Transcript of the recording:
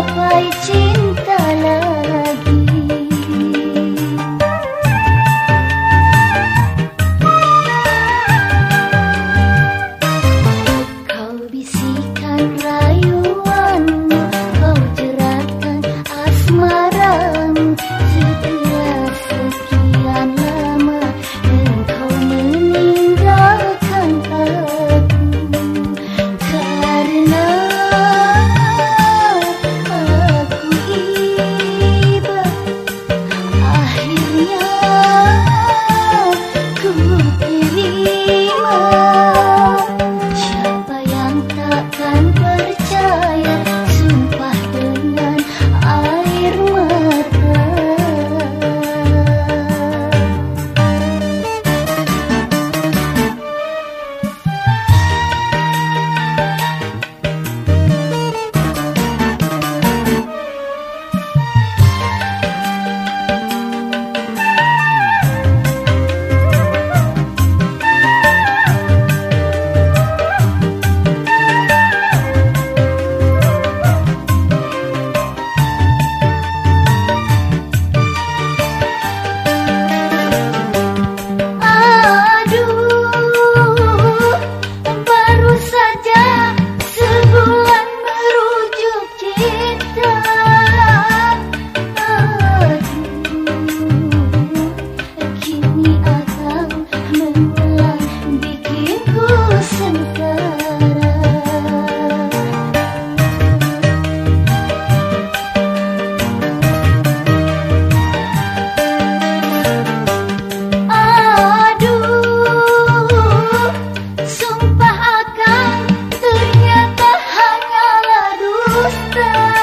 gapai cinta lagi Kau bisikan rayuanmu Kau jeratkan asmaramu Setelah sekian lama kau meninggalkan aku Karena love.